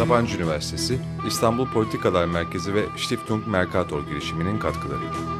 Sabancı Üniversitesi, İstanbul Politikalar Merkezi ve Stiftung Mercator girişiminin katkılarıyla.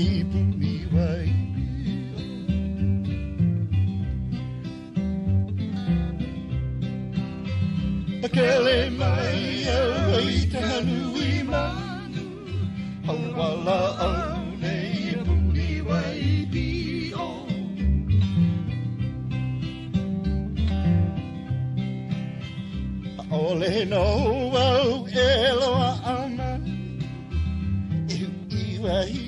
nei puni wai Pakele mai au i kanu i mai Hawala au nei puni wai pi o Ole no au e loa ana E iwa hi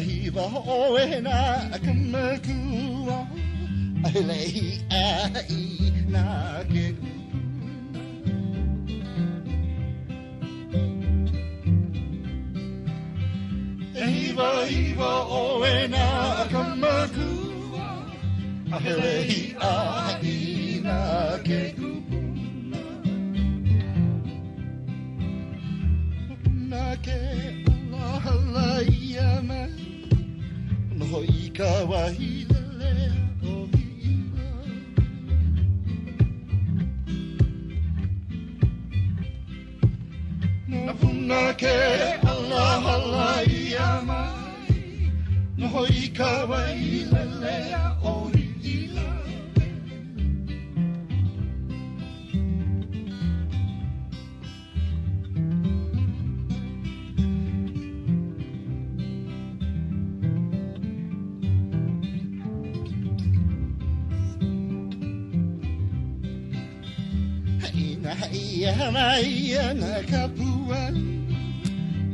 Hiva hiva oe na kamakua Alei ai na ke Hiva hiva oe na kamakua Alei ai na ke na ke alahala ia no i ka wahi lele o oh, hira na puna ke alahala ia mai no i ka wahi lele o hira ia mai ana kapua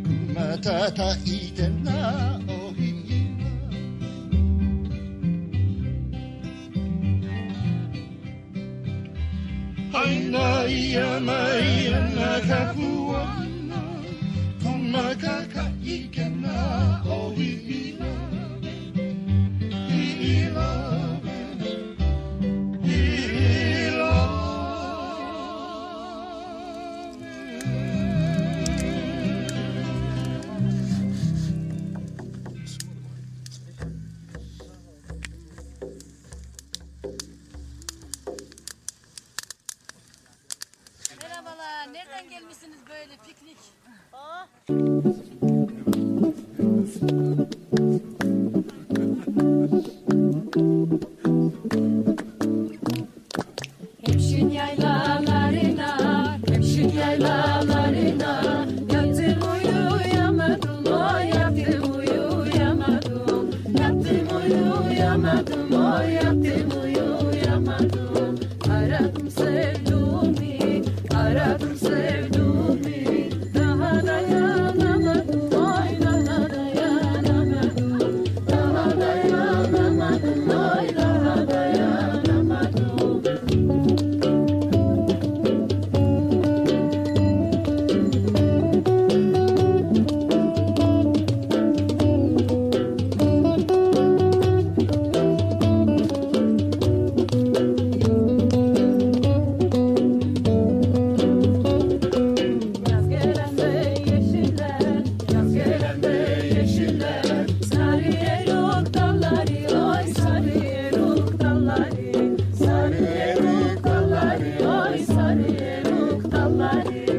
Kumatata i te nā o hira Haina ia mai ana Thank you.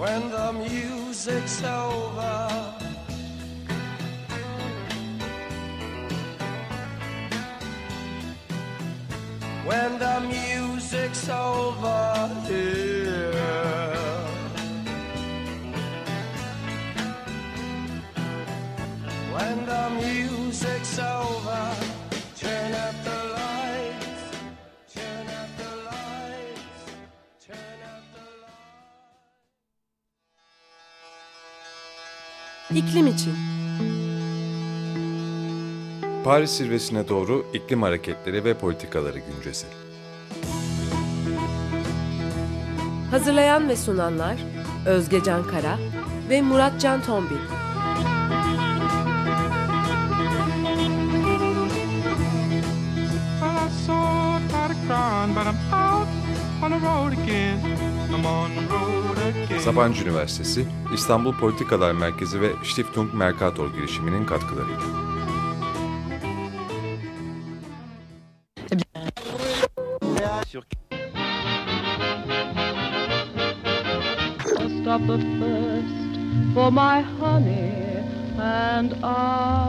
When the music's over. When the music's over İklim için. Paris zirvesine doğru iklim hareketleri ve politikaları güncesi. Hazırlayan ve sunanlar Özge Can Kara ve Murat Can Tombil. Well, I saw a pot of crying, but I'm out on the road again. Sabancı Üniversitesi, İstanbul Politikalar Merkezi ve Stiftung Mercator girişiminin first for my honey and I.